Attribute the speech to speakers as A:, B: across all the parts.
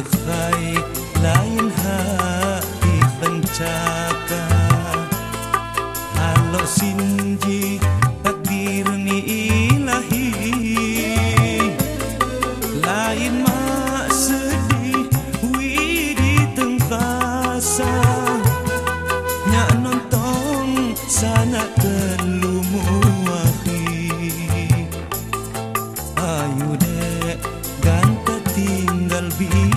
A: Bucekai lain hati kencaka Halo sinji takdir ni ilahi. Lain mak sedih widi tengkasa. Nyak nonton sana tinggal bitian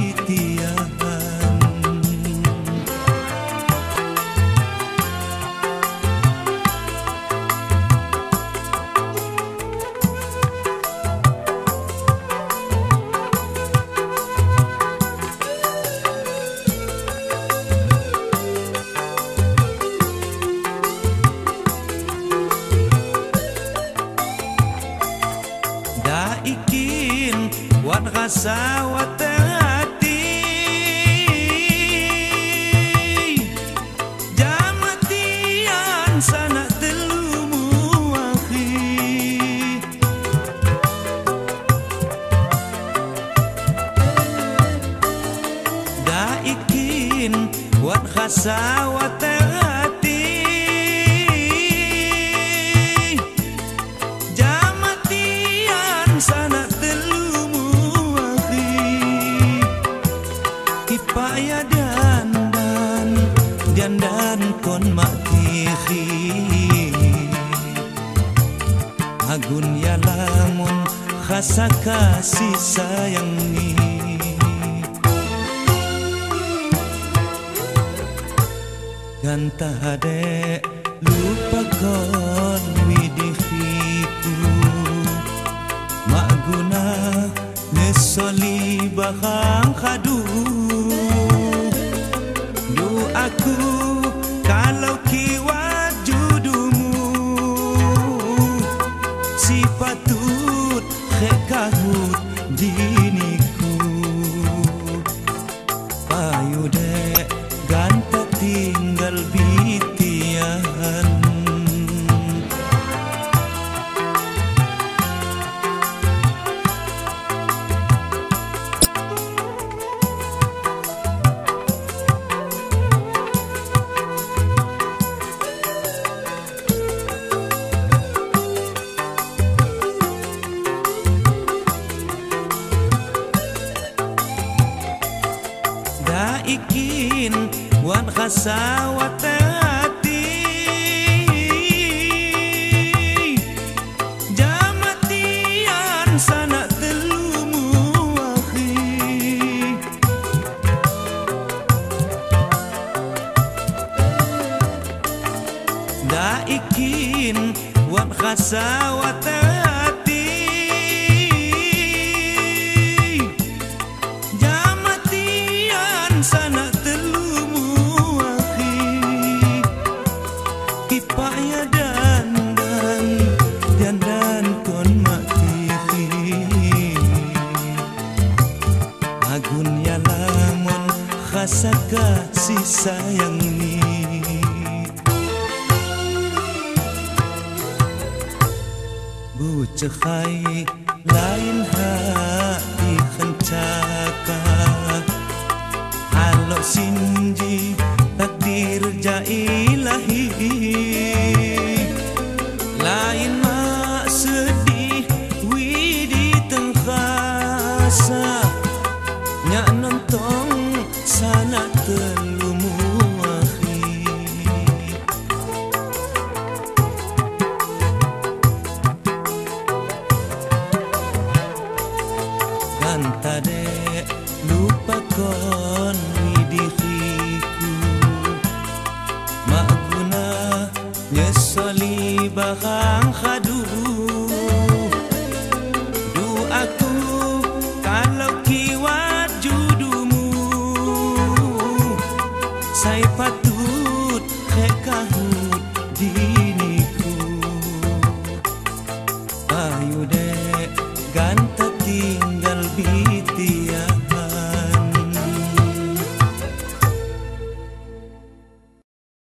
A: ikin wan rasa watati Jamatian sana kon matihi Agun ya lamun Khasa kasih sayang ni Ganta dek lupa kon widihiku Mak guna ngesoli bahang deep. Wan khasa watati Jamatian sana telumu akhi Da ikin wan khasa Khasa kasih sayang ni Bucekai lain hati kencaka Halo sinji takdir ja ilahi